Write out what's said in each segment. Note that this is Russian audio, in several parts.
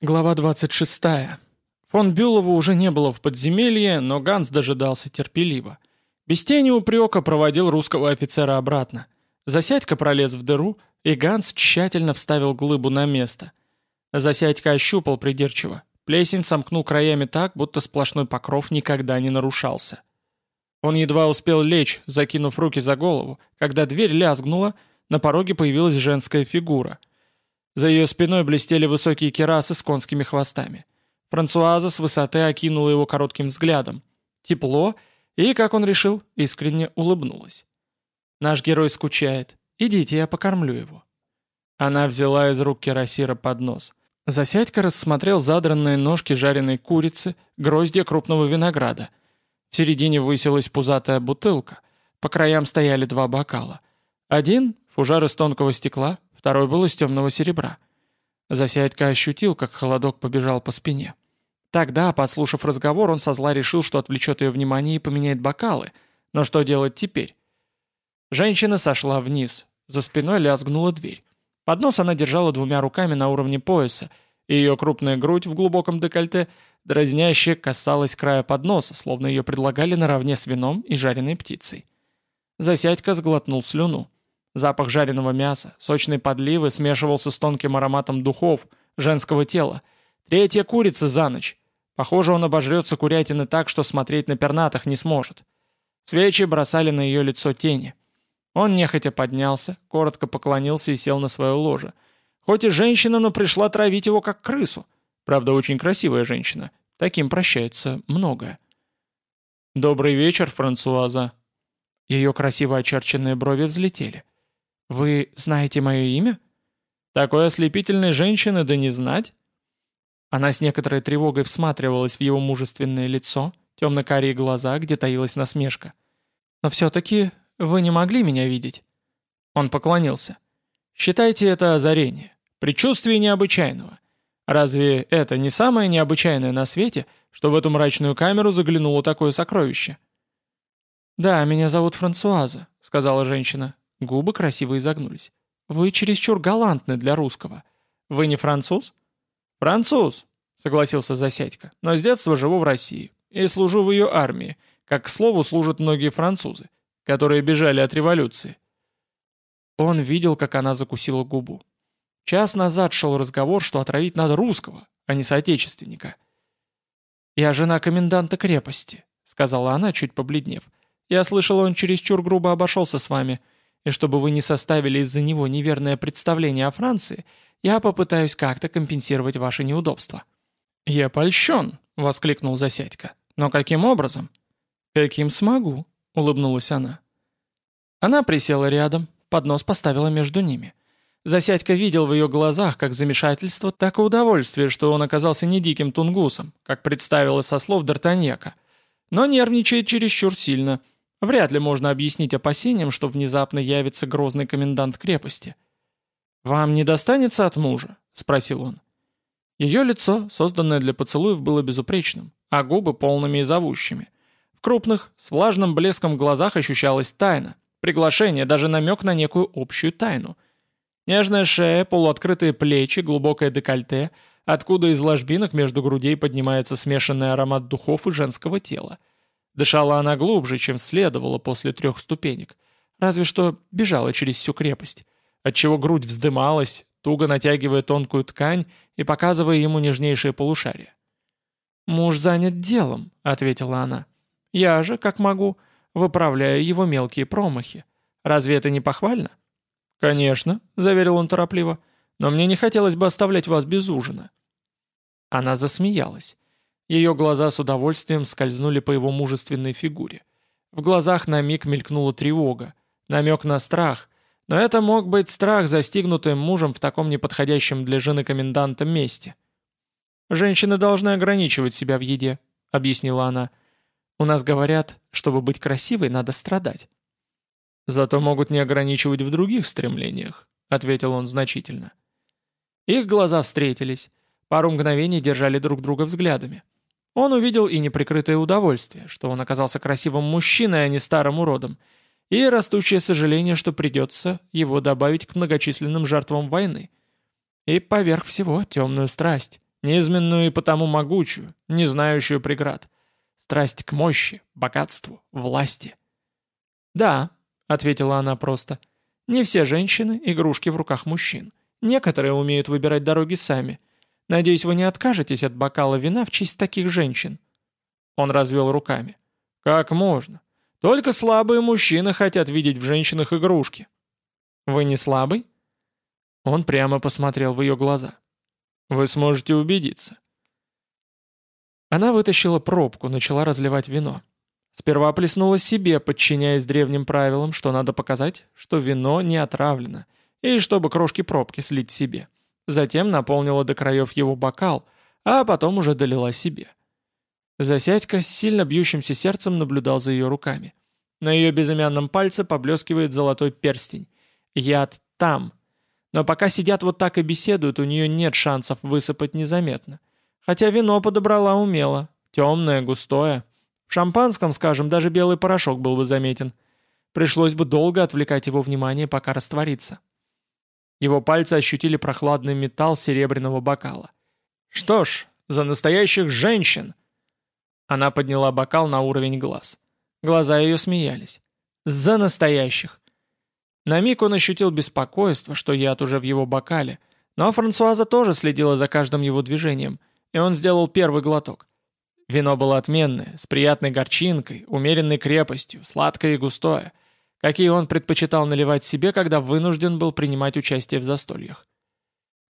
Глава 26. Фон Бюлова уже не было в подземелье, но Ганс дожидался терпеливо. Без тени упрека проводил русского офицера обратно. Засядька пролез в дыру, и Ганс тщательно вставил глыбу на место. Засядька ощупал придирчиво. Плесень сомкнул краями так, будто сплошной покров никогда не нарушался. Он едва успел лечь, закинув руки за голову, когда дверь лязгнула, на пороге появилась женская фигура — за ее спиной блестели высокие керасы с конскими хвостами. Франсуаза с высоты окинула его коротким взглядом. Тепло, и, как он решил, искренне улыбнулась. «Наш герой скучает. Идите, я покормлю его». Она взяла из рук Керасира поднос. Засядька рассмотрел задранные ножки жареной курицы, гроздья крупного винограда. В середине высилась пузатая бутылка. По краям стояли два бокала. Один — фужер из тонкого стекла, второй был из темного серебра. Засядька ощутил, как холодок побежал по спине. Тогда, подслушав разговор, он со зла решил, что отвлечет ее внимание и поменяет бокалы. Но что делать теперь? Женщина сошла вниз. За спиной лязгнула дверь. Поднос она держала двумя руками на уровне пояса, и ее крупная грудь в глубоком декольте дразняще касалась края подноса, словно ее предлагали наравне с вином и жареной птицей. Засядька сглотнул слюну. Запах жареного мяса, сочной подливы смешивался с тонким ароматом духов, женского тела. Третья курица за ночь. Похоже, он обожрется курятины так, что смотреть на пернатых не сможет. Свечи бросали на ее лицо тени. Он нехотя поднялся, коротко поклонился и сел на свое ложе. Хоть и женщина, но пришла травить его как крысу. Правда, очень красивая женщина. Таким прощается многое. «Добрый вечер, Франсуаза». Ее красиво очерченные брови взлетели. «Вы знаете мое имя?» «Такой ослепительной женщины да не знать?» Она с некоторой тревогой всматривалась в его мужественное лицо, темно-карие глаза, где таилась насмешка. «Но все-таки вы не могли меня видеть?» Он поклонился. «Считайте это озарение, предчувствие необычайного. Разве это не самое необычайное на свете, что в эту мрачную камеру заглянуло такое сокровище?» «Да, меня зовут Франсуаза», — сказала женщина. Губы красиво изогнулись. «Вы чересчур галантны для русского. Вы не француз?» «Француз», — согласился Засядько, «но с детства живу в России и служу в ее армии, как, к слову, служат многие французы, которые бежали от революции». Он видел, как она закусила губу. Час назад шел разговор, что отравить надо русского, а не соотечественника. «Я жена коменданта крепости», — сказала она, чуть побледнев. «Я слышал, он чересчур грубо обошелся с вами и чтобы вы не составили из-за него неверное представление о Франции, я попытаюсь как-то компенсировать ваши неудобства». «Я польщен», — воскликнул Засядько. «Но каким образом?» «Каким смогу», — улыбнулась она. Она присела рядом, поднос поставила между ними. Засядько видел в ее глазах как замешательство, так и удовольствие, что он оказался не диким тунгусом, как представилось со слов Д'Артаньяка, но нервничает чересчур сильно — Вряд ли можно объяснить опасениям, что внезапно явится грозный комендант крепости. «Вам не достанется от мужа?» — спросил он. Ее лицо, созданное для поцелуев, было безупречным, а губы полными и зовущими. В крупных, с влажным блеском глазах ощущалась тайна, приглашение, даже намек на некую общую тайну. Нежная шея, полуоткрытые плечи, глубокое декольте, откуда из ложбинок между грудей поднимается смешанный аромат духов и женского тела — Дышала она глубже, чем следовало после трех ступенек, разве что бежала через всю крепость, отчего грудь вздымалась, туго натягивая тонкую ткань и показывая ему нежнейшее полушарие. «Муж занят делом», — ответила она. «Я же, как могу, выправляю его мелкие промахи. Разве это не похвально?» «Конечно», — заверил он торопливо, — «но мне не хотелось бы оставлять вас без ужина». Она засмеялась. Ее глаза с удовольствием скользнули по его мужественной фигуре. В глазах на миг мелькнула тревога, намек на страх, но это мог быть страх, застигнутый мужем в таком неподходящем для жены коменданта месте. «Женщины должны ограничивать себя в еде», — объяснила она. «У нас говорят, чтобы быть красивой, надо страдать». «Зато могут не ограничивать в других стремлениях», — ответил он значительно. Их глаза встретились, пару мгновений держали друг друга взглядами. Он увидел и неприкрытое удовольствие, что он оказался красивым мужчиной, а не старым уродом, и растущее сожаление, что придется его добавить к многочисленным жертвам войны. И поверх всего темную страсть, низменную и потому могучую, не знающую преград. Страсть к мощи, богатству, власти. «Да», — ответила она просто, — «не все женщины — игрушки в руках мужчин. Некоторые умеют выбирать дороги сами. Надеюсь, вы не откажетесь от бокала вина в честь таких женщин». Он развел руками. «Как можно? Только слабые мужчины хотят видеть в женщинах игрушки». «Вы не слабый?» Он прямо посмотрел в ее глаза. «Вы сможете убедиться». Она вытащила пробку, начала разливать вино. Сперва плеснула себе, подчиняясь древним правилам, что надо показать, что вино не отравлено, и чтобы крошки пробки слить себе. Затем наполнила до краев его бокал, а потом уже долила себе. Засядька с сильно бьющимся сердцем наблюдал за ее руками. На ее безымянном пальце поблескивает золотой перстень. Яд там. Но пока сидят вот так и беседуют, у нее нет шансов высыпать незаметно. Хотя вино подобрала умело. Темное, густое. В шампанском, скажем, даже белый порошок был бы заметен. Пришлось бы долго отвлекать его внимание, пока растворится. Его пальцы ощутили прохладный металл серебряного бокала. «Что ж, за настоящих женщин!» Она подняла бокал на уровень глаз. Глаза ее смеялись. «За настоящих!» На миг он ощутил беспокойство, что яд уже в его бокале, но Франсуаза тоже следила за каждым его движением, и он сделал первый глоток. Вино было отменное, с приятной горчинкой, умеренной крепостью, сладкое и густое, какие он предпочитал наливать себе, когда вынужден был принимать участие в застольях.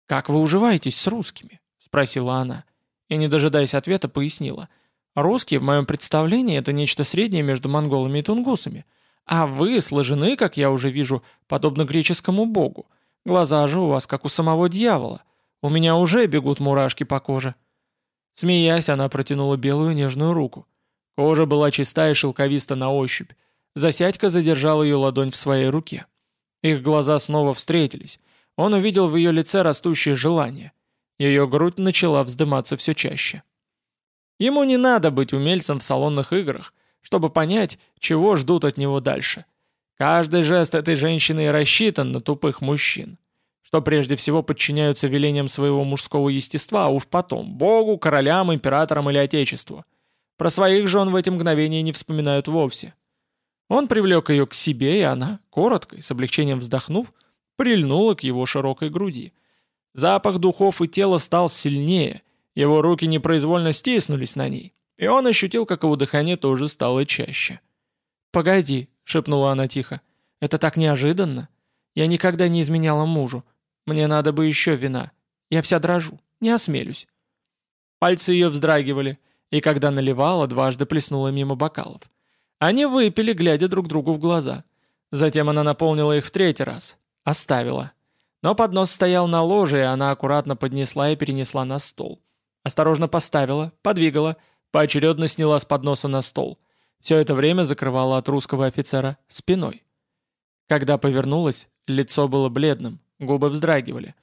«Как вы уживаетесь с русскими?» — спросила она, и, не дожидаясь ответа, пояснила. «Русские, в моем представлении, это нечто среднее между монголами и тунгусами, а вы сложены, как я уже вижу, подобно греческому богу. Глаза же у вас, как у самого дьявола. У меня уже бегут мурашки по коже». Смеясь, она протянула белую нежную руку. Кожа была чистая и шелковиста на ощупь. Засядька задержал ее ладонь в своей руке. Их глаза снова встретились. Он увидел в ее лице растущее желание. Ее грудь начала вздыматься все чаще. Ему не надо быть умельцем в салонных играх, чтобы понять, чего ждут от него дальше. Каждый жест этой женщины рассчитан на тупых мужчин что прежде всего подчиняются велениям своего мужского естества, а уж потом Богу, королям, императорам или Отечеству. Про своих жен в эти мгновения не вспоминают вовсе. Он привлек ее к себе, и она, коротко и с облегчением вздохнув, прильнула к его широкой груди. Запах духов и тела стал сильнее, его руки непроизвольно стиснулись на ней, и он ощутил, как его дыхание тоже стало чаще. «Погоди», — шепнула она тихо, — «это так неожиданно. Я никогда не изменяла мужу. Мне надо бы еще вина. Я вся дрожу. Не осмелюсь». Пальцы ее вздрагивали, и когда наливала, дважды плеснула мимо бокалов. Они выпили, глядя друг другу в глаза. Затем она наполнила их в третий раз. Оставила. Но поднос стоял на ложе, и она аккуратно поднесла и перенесла на стол. Осторожно поставила, подвигала, поочередно сняла с подноса на стол. Все это время закрывала от русского офицера спиной. Когда повернулась, лицо было бледным, Губы вздрагивали.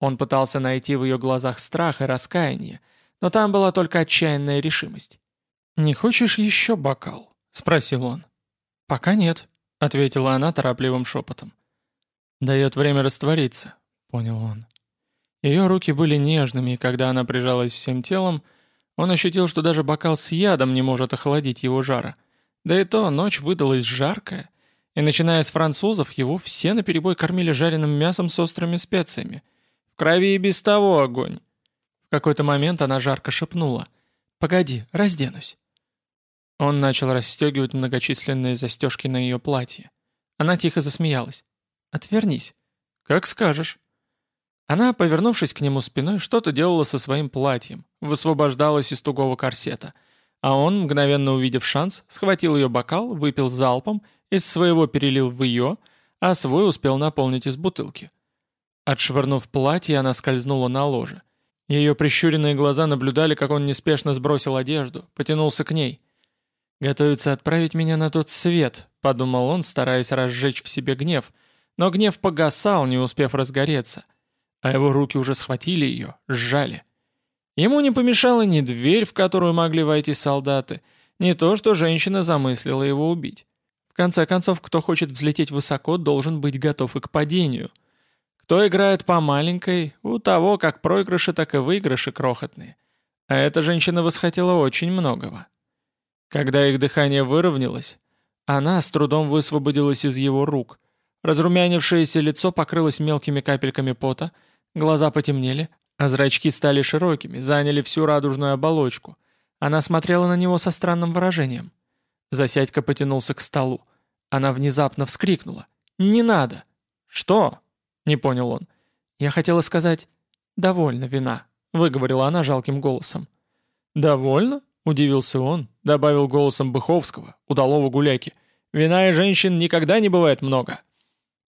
Он пытался найти в ее глазах страх и раскаяние, но там была только отчаянная решимость. «Не хочешь еще бокал?» — спросил он. «Пока нет», — ответила она торопливым шепотом. «Дает время раствориться», — понял он. Ее руки были нежными, и когда она прижалась всем телом, он ощутил, что даже бокал с ядом не может охладить его жара. Да и то ночь выдалась жаркая, и начиная с французов, его все наперебой кормили жареным мясом с острыми специями. В крови и без того огонь. В какой-то момент она жарко шепнула. «Погоди, разденусь». Он начал расстегивать многочисленные застежки на ее платье. Она тихо засмеялась. «Отвернись». «Как скажешь». Она, повернувшись к нему спиной, что-то делала со своим платьем, высвобождалась из тугого корсета. А он, мгновенно увидев шанс, схватил ее бокал, выпил залпом из своего перелил в ее, а свой успел наполнить из бутылки. Отшвырнув платье, она скользнула на ложе. Ее прищуренные глаза наблюдали, как он неспешно сбросил одежду, потянулся к ней. «Готовится отправить меня на тот свет», — подумал он, стараясь разжечь в себе гнев. Но гнев погасал, не успев разгореться. А его руки уже схватили ее, сжали. Ему не помешала ни дверь, в которую могли войти солдаты, ни то, что женщина замыслила его убить. В конце концов, кто хочет взлететь высоко, должен быть готов и к падению. Кто играет по маленькой, у того как проигрыши, так и выигрыши крохотные. А эта женщина восхотела очень многого. Когда их дыхание выровнялось, она с трудом высвободилась из его рук. Разрумянившееся лицо покрылось мелкими капельками пота, глаза потемнели, а зрачки стали широкими, заняли всю радужную оболочку. Она смотрела на него со странным выражением. Засядька потянулся к столу. Она внезапно вскрикнула. «Не надо!» «Что?» — не понял он. «Я хотела сказать, довольно вина», — выговорила она жалким голосом. «Довольно?» — удивился он, добавил голосом Быховского, удалого гуляки. «Вина и женщин никогда не бывает много».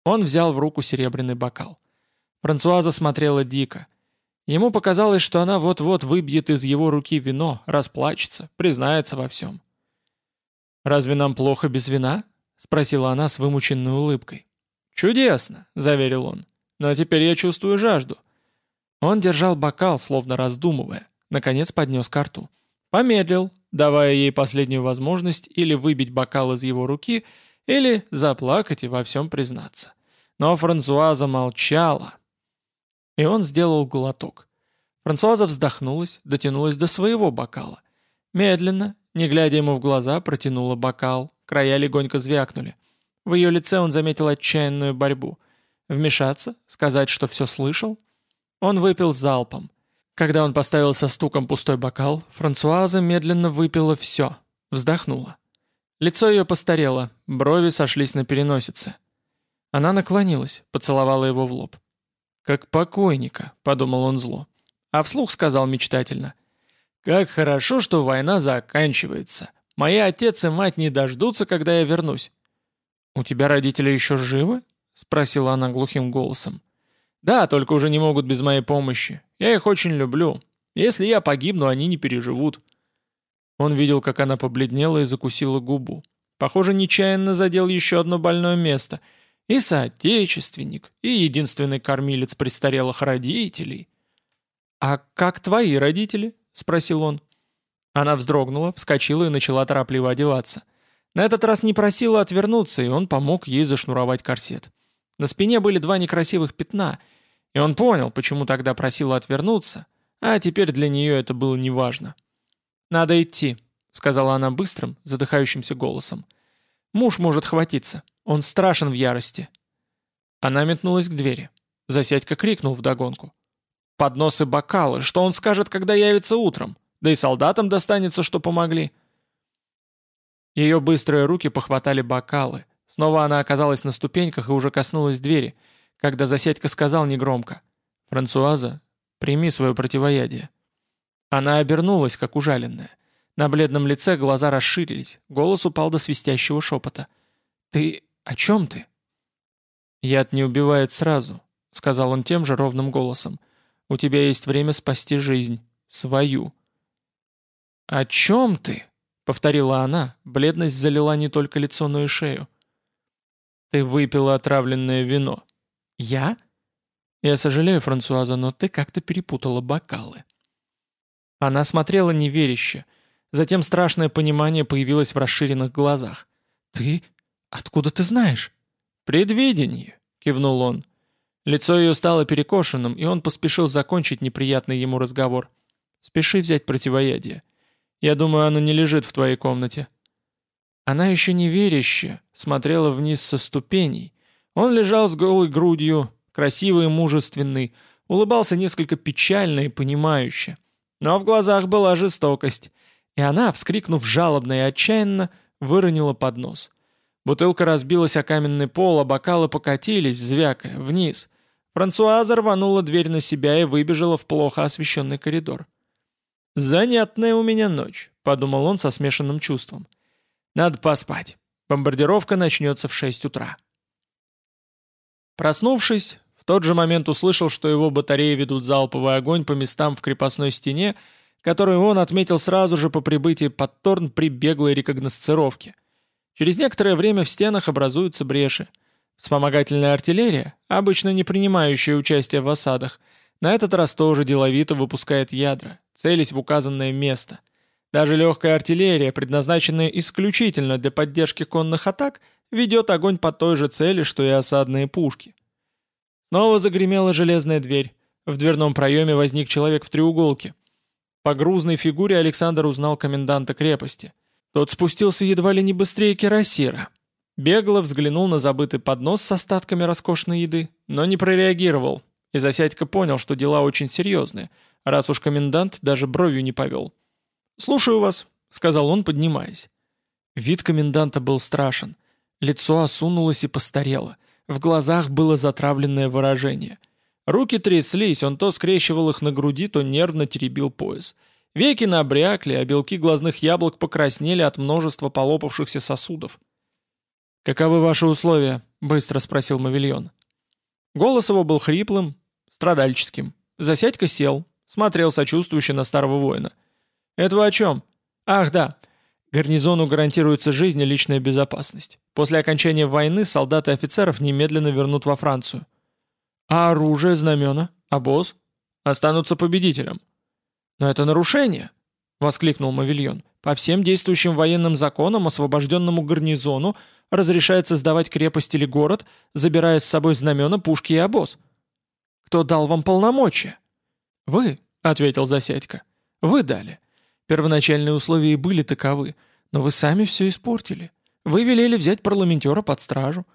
Он взял в руку серебряный бокал. Франсуаза смотрела дико. Ему показалось, что она вот-вот выбьет из его руки вино, расплачется, признается во всем. «Разве нам плохо без вина?» — спросила она с вымученной улыбкой. «Чудесно!» — заверил он. «Но теперь я чувствую жажду». Он держал бокал, словно раздумывая. Наконец поднес к рту. Помедлил, давая ей последнюю возможность или выбить бокал из его руки, или заплакать и во всем признаться. Но Франсуаза молчала. И он сделал глоток. Франсуаза вздохнулась, дотянулась до своего бокала. Медленно, не глядя ему в глаза, протянула бокал, края легонько звякнули. В ее лице он заметил отчаянную борьбу. Вмешаться? Сказать, что все слышал? Он выпил залпом. Когда он поставил со стуком пустой бокал, Франсуаза медленно выпила все, вздохнула. Лицо ее постарело, брови сошлись на переносице. Она наклонилась, поцеловала его в лоб. «Как покойника», — подумал он зло. А вслух сказал мечтательно. «Как хорошо, что война заканчивается. Мои отец и мать не дождутся, когда я вернусь». «У тебя родители еще живы?» — спросила она глухим голосом. «Да, только уже не могут без моей помощи. Я их очень люблю. Если я погибну, они не переживут». Он видел, как она побледнела и закусила губу. Похоже, нечаянно задел еще одно больное место. И соотечественник, и единственный кормилец престарелых родителей. «А как твои родители?» — спросил он. Она вздрогнула, вскочила и начала торопливо одеваться. На этот раз не просила отвернуться, и он помог ей зашнуровать корсет. На спине были два некрасивых пятна, и он понял, почему тогда просила отвернуться, а теперь для нее это было неважно. «Надо идти», — сказала она быстрым, задыхающимся голосом. «Муж может хватиться. Он страшен в ярости». Она метнулась к двери. Засядька крикнул вдогонку. «Подносы бокалы! Что он скажет, когда явится утром? Да и солдатам достанется, что помогли!» Ее быстрые руки похватали бокалы, Снова она оказалась на ступеньках и уже коснулась двери, когда Засядька сказал негромко «Франсуаза, прими свое противоядие». Она обернулась, как ужаленная. На бледном лице глаза расширились, голос упал до свистящего шепота. «Ты... о чем ты?» «Яд не убивает сразу», — сказал он тем же ровным голосом. «У тебя есть время спасти жизнь. Свою». «О чем ты?» — повторила она. Бледность залила не только лицо, но и шею. Ты выпила отравленное вино. Я? Я сожалею, Франсуаза, но ты как-то перепутала бокалы. Она смотрела неверяще. Затем страшное понимание появилось в расширенных глазах. «Ты? Откуда ты знаешь?» «Предвидение», — кивнул он. Лицо ее стало перекошенным, и он поспешил закончить неприятный ему разговор. «Спеши взять противоядие. Я думаю, оно не лежит в твоей комнате». Она еще неверяще смотрела вниз со ступеней. Он лежал с голой грудью, красивый и мужественный, улыбался несколько печально и понимающе. Но в глазах была жестокость, и она, вскрикнув жалобно и отчаянно, выронила поднос. Бутылка разбилась о каменный пол, а бокалы покатились, звякая, вниз. Франсуаза рванула дверь на себя и выбежала в плохо освещенный коридор. «Занятная у меня ночь», — подумал он со смешанным чувством. Надо поспать. Бомбардировка начнется в 6 утра. Проснувшись, в тот же момент услышал, что его батареи ведут залповый огонь по местам в крепостной стене, которую он отметил сразу же по прибытии под Торн при беглой рекогносцировке. Через некоторое время в стенах образуются бреши. Вспомогательная артиллерия, обычно не принимающая участие в осадах, на этот раз тоже деловито выпускает ядра, целясь в указанное место. Даже легкая артиллерия, предназначенная исключительно для поддержки конных атак, ведет огонь по той же цели, что и осадные пушки. Снова загремела железная дверь. В дверном проеме возник человек в треуголке. По грузной фигуре Александр узнал коменданта крепости. Тот спустился едва ли не быстрее кирасира. Бегло взглянул на забытый поднос с остатками роскошной еды, но не прореагировал, и Засядько понял, что дела очень серьезные, раз уж комендант даже бровью не повел. «Слушаю вас», — сказал он, поднимаясь. Вид коменданта был страшен. Лицо осунулось и постарело. В глазах было затравленное выражение. Руки тряслись, он то скрещивал их на груди, то нервно теребил пояс. Веки набрякли, а белки глазных яблок покраснели от множества полопавшихся сосудов. «Каковы ваши условия?» — быстро спросил Мавильон. Голос его был хриплым, страдальческим. Засядька сел, смотрел сочувствующе на старого воина. «Это вы о чем?» «Ах, да. Гарнизону гарантируется жизнь и личная безопасность. После окончания войны солдаты и офицеров немедленно вернут во Францию. А оружие, знамена, обоз останутся победителем. Но это нарушение, воскликнул Мавильон. По всем действующим военным законам освобожденному гарнизону разрешается сдавать крепость или город, забирая с собой знамена, пушки и обоз. Кто дал вам полномочия? Вы, ответил Засядько. Вы дали. Первоначальные условия и были таковы, но вы сами все испортили. Вы велели взять парламентера под стражу.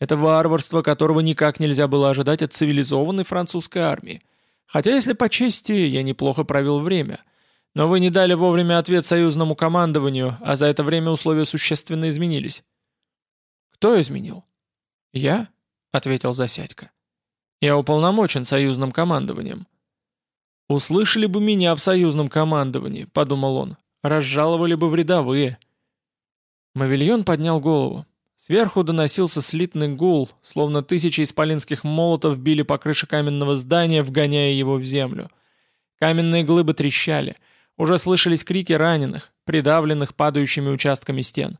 Это варварство, которого никак нельзя было ожидать от цивилизованной французской армии. Хотя, если по чести, я неплохо провел время. Но вы не дали вовремя ответ союзному командованию, а за это время условия существенно изменились. Кто изменил? Я, — ответил Засядько. Я уполномочен союзным командованием. «Услышали бы меня в союзном командовании», — подумал он. «Разжаловали бы в рядовые». Мавильон поднял голову. Сверху доносился слитный гул, словно тысячи исполинских молотов били по крыше каменного здания, вгоняя его в землю. Каменные глыбы трещали. Уже слышались крики раненых, придавленных падающими участками стен.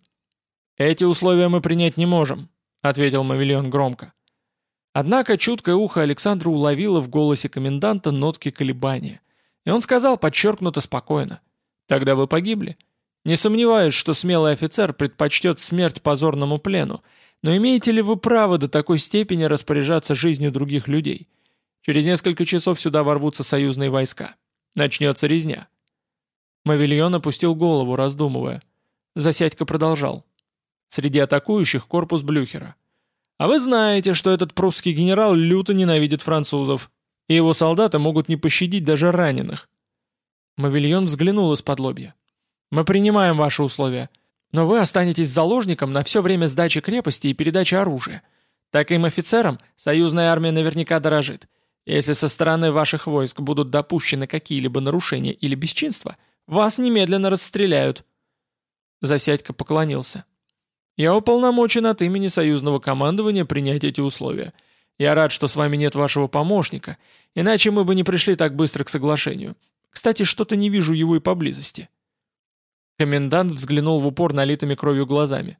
«Эти условия мы принять не можем», — ответил Мавильон громко. Однако чуткое ухо Александра уловило в голосе коменданта нотки колебания. И он сказал подчеркнуто спокойно. «Тогда вы погибли. Не сомневаюсь, что смелый офицер предпочтет смерть позорному плену, но имеете ли вы право до такой степени распоряжаться жизнью других людей? Через несколько часов сюда ворвутся союзные войска. Начнется резня». Мавильон опустил голову, раздумывая. Засядько продолжал. Среди атакующих корпус Блюхера. А вы знаете, что этот прусский генерал люто ненавидит французов, и его солдаты могут не пощадить даже раненых. Мавильон взглянул из-под лобья. «Мы принимаем ваши условия, но вы останетесь заложником на все время сдачи крепости и передачи оружия. Таким офицерам союзная армия наверняка дорожит. Если со стороны ваших войск будут допущены какие-либо нарушения или бесчинства, вас немедленно расстреляют». Засядько поклонился. Я уполномочен от имени союзного командования принять эти условия. Я рад, что с вами нет вашего помощника, иначе мы бы не пришли так быстро к соглашению. Кстати, что-то не вижу его и поблизости». Комендант взглянул в упор налитыми кровью глазами.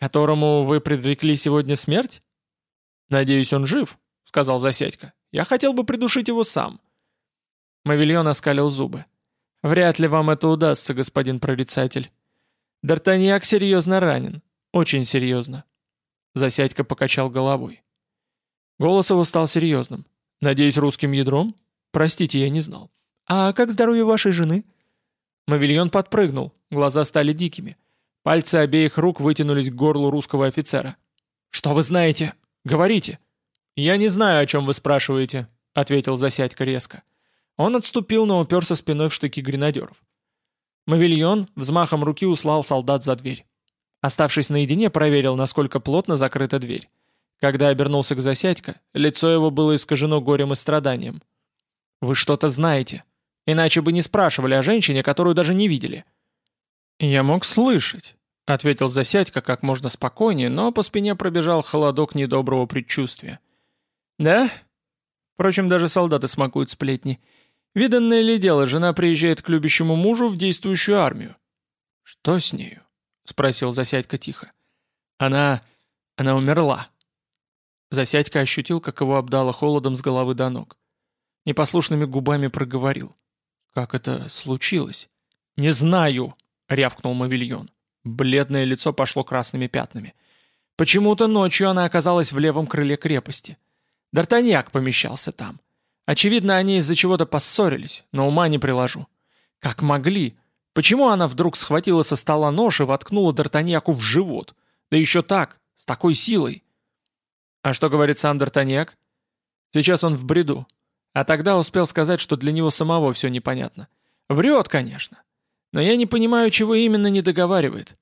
«Которому вы предрекли сегодня смерть?» «Надеюсь, он жив», — сказал Засядько. «Я хотел бы придушить его сам». Мавильон оскалил зубы. «Вряд ли вам это удастся, господин прорицатель. Д'Артаньяк серьезно ранен. Очень серьезно. Засядька покачал головой. Голос его стал серьезным. «Надеюсь, русским ядром? Простите, я не знал. А как здоровье вашей жены?» Мавильон подпрыгнул, глаза стали дикими. Пальцы обеих рук вытянулись к горлу русского офицера. «Что вы знаете? Говорите!» «Я не знаю, о чем вы спрашиваете», — ответил Засядько резко. Он отступил, но уперся спиной в штыки гренадеров. Мавильон взмахом руки услал солдат за дверь. Оставшись наедине, проверил, насколько плотно закрыта дверь. Когда обернулся к Засядько, лицо его было искажено горем и страданием. «Вы что-то знаете. Иначе бы не спрашивали о женщине, которую даже не видели». «Я мог слышать», — ответил Засядько как можно спокойнее, но по спине пробежал холодок недоброго предчувствия. «Да? Впрочем, даже солдаты смакуют сплетни. Виданное ли дело, жена приезжает к любящему мужу в действующую армию. «Что с нею?» — спросил Засядько тихо. «Она... она умерла». Засядько ощутил, как его обдало холодом с головы до ног. Непослушными губами проговорил. «Как это случилось?» «Не знаю!» — рявкнул Мавильон. Бледное лицо пошло красными пятнами. Почему-то ночью она оказалась в левом крыле крепости. Д'Артаньяк помещался там. Очевидно, они из-за чего-то поссорились, но ума не приложу. Как могли? Почему она вдруг схватила со стола нож и воткнула Д'Артаньяку в живот? Да еще так, с такой силой. А что говорит сам Д'Артаньяк? Сейчас он в бреду. А тогда успел сказать, что для него самого все непонятно. Врет, конечно. Но я не понимаю, чего именно не договаривает.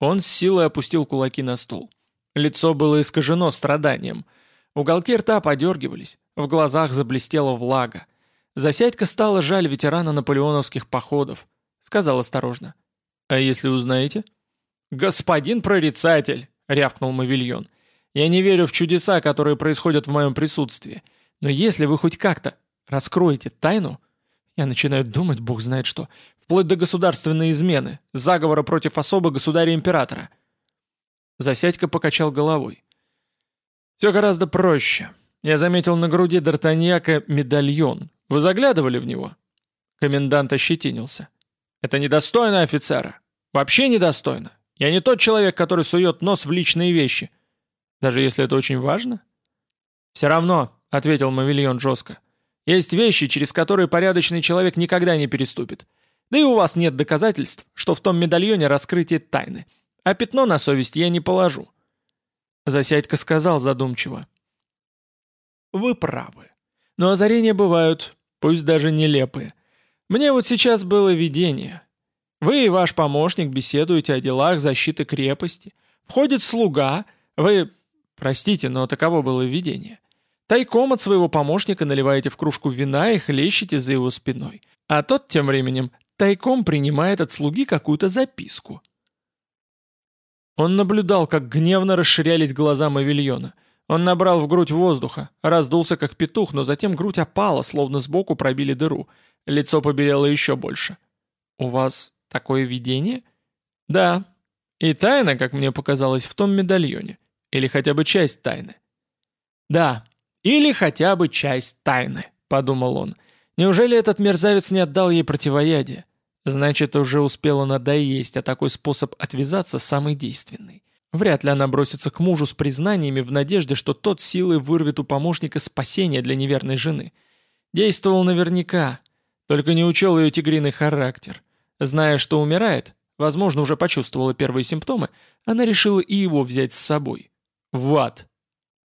Он с силой опустил кулаки на стол. Лицо было искажено страданием. Уголки рта подергивались, в глазах заблестела влага. Засядька стала жаль ветерана наполеоновских походов. Сказал осторожно. «А если узнаете?» «Господин прорицатель!» — рявкнул Мавильон. «Я не верю в чудеса, которые происходят в моем присутствии. Но если вы хоть как-то раскроете тайну...» Я начинаю думать, бог знает что. Вплоть до государственной измены, заговора против особо государя-императора. Засядька покачал головой. «Все гораздо проще. Я заметил на груди Д'Артаньяка медальон. Вы заглядывали в него?» Комендант ощетинился. «Это недостойно офицера. Вообще недостойно. Я не тот человек, который сует нос в личные вещи. Даже если это очень важно?» «Все равно», — ответил Мавильон жестко. «Есть вещи, через которые порядочный человек никогда не переступит. Да и у вас нет доказательств, что в том медальоне раскрытие тайны. А пятно на совесть я не положу. Засядька сказал задумчиво. «Вы правы. Но озарения бывают, пусть даже нелепые. Мне вот сейчас было видение. Вы и ваш помощник беседуете о делах защиты крепости. Входит слуга, вы... Простите, но таково было видение. Тайком от своего помощника наливаете в кружку вина и хлещете за его спиной. А тот тем временем тайком принимает от слуги какую-то записку. Он наблюдал, как гневно расширялись глаза Мавильона. Он набрал в грудь воздуха, раздулся как петух, но затем грудь опала, словно сбоку пробили дыру. Лицо побелело еще больше. «У вас такое видение?» «Да. И тайна, как мне показалось, в том медальоне. Или хотя бы часть тайны». «Да, или хотя бы часть тайны», — подумал он. «Неужели этот мерзавец не отдал ей противоядие? Значит, уже успела надоесть, а такой способ отвязаться самый действенный. Вряд ли она бросится к мужу с признаниями в надежде, что тот силой вырвет у помощника спасение для неверной жены. Действовал наверняка, только не учел ее тигриный характер. Зная, что умирает, возможно, уже почувствовала первые симптомы, она решила и его взять с собой. В ад.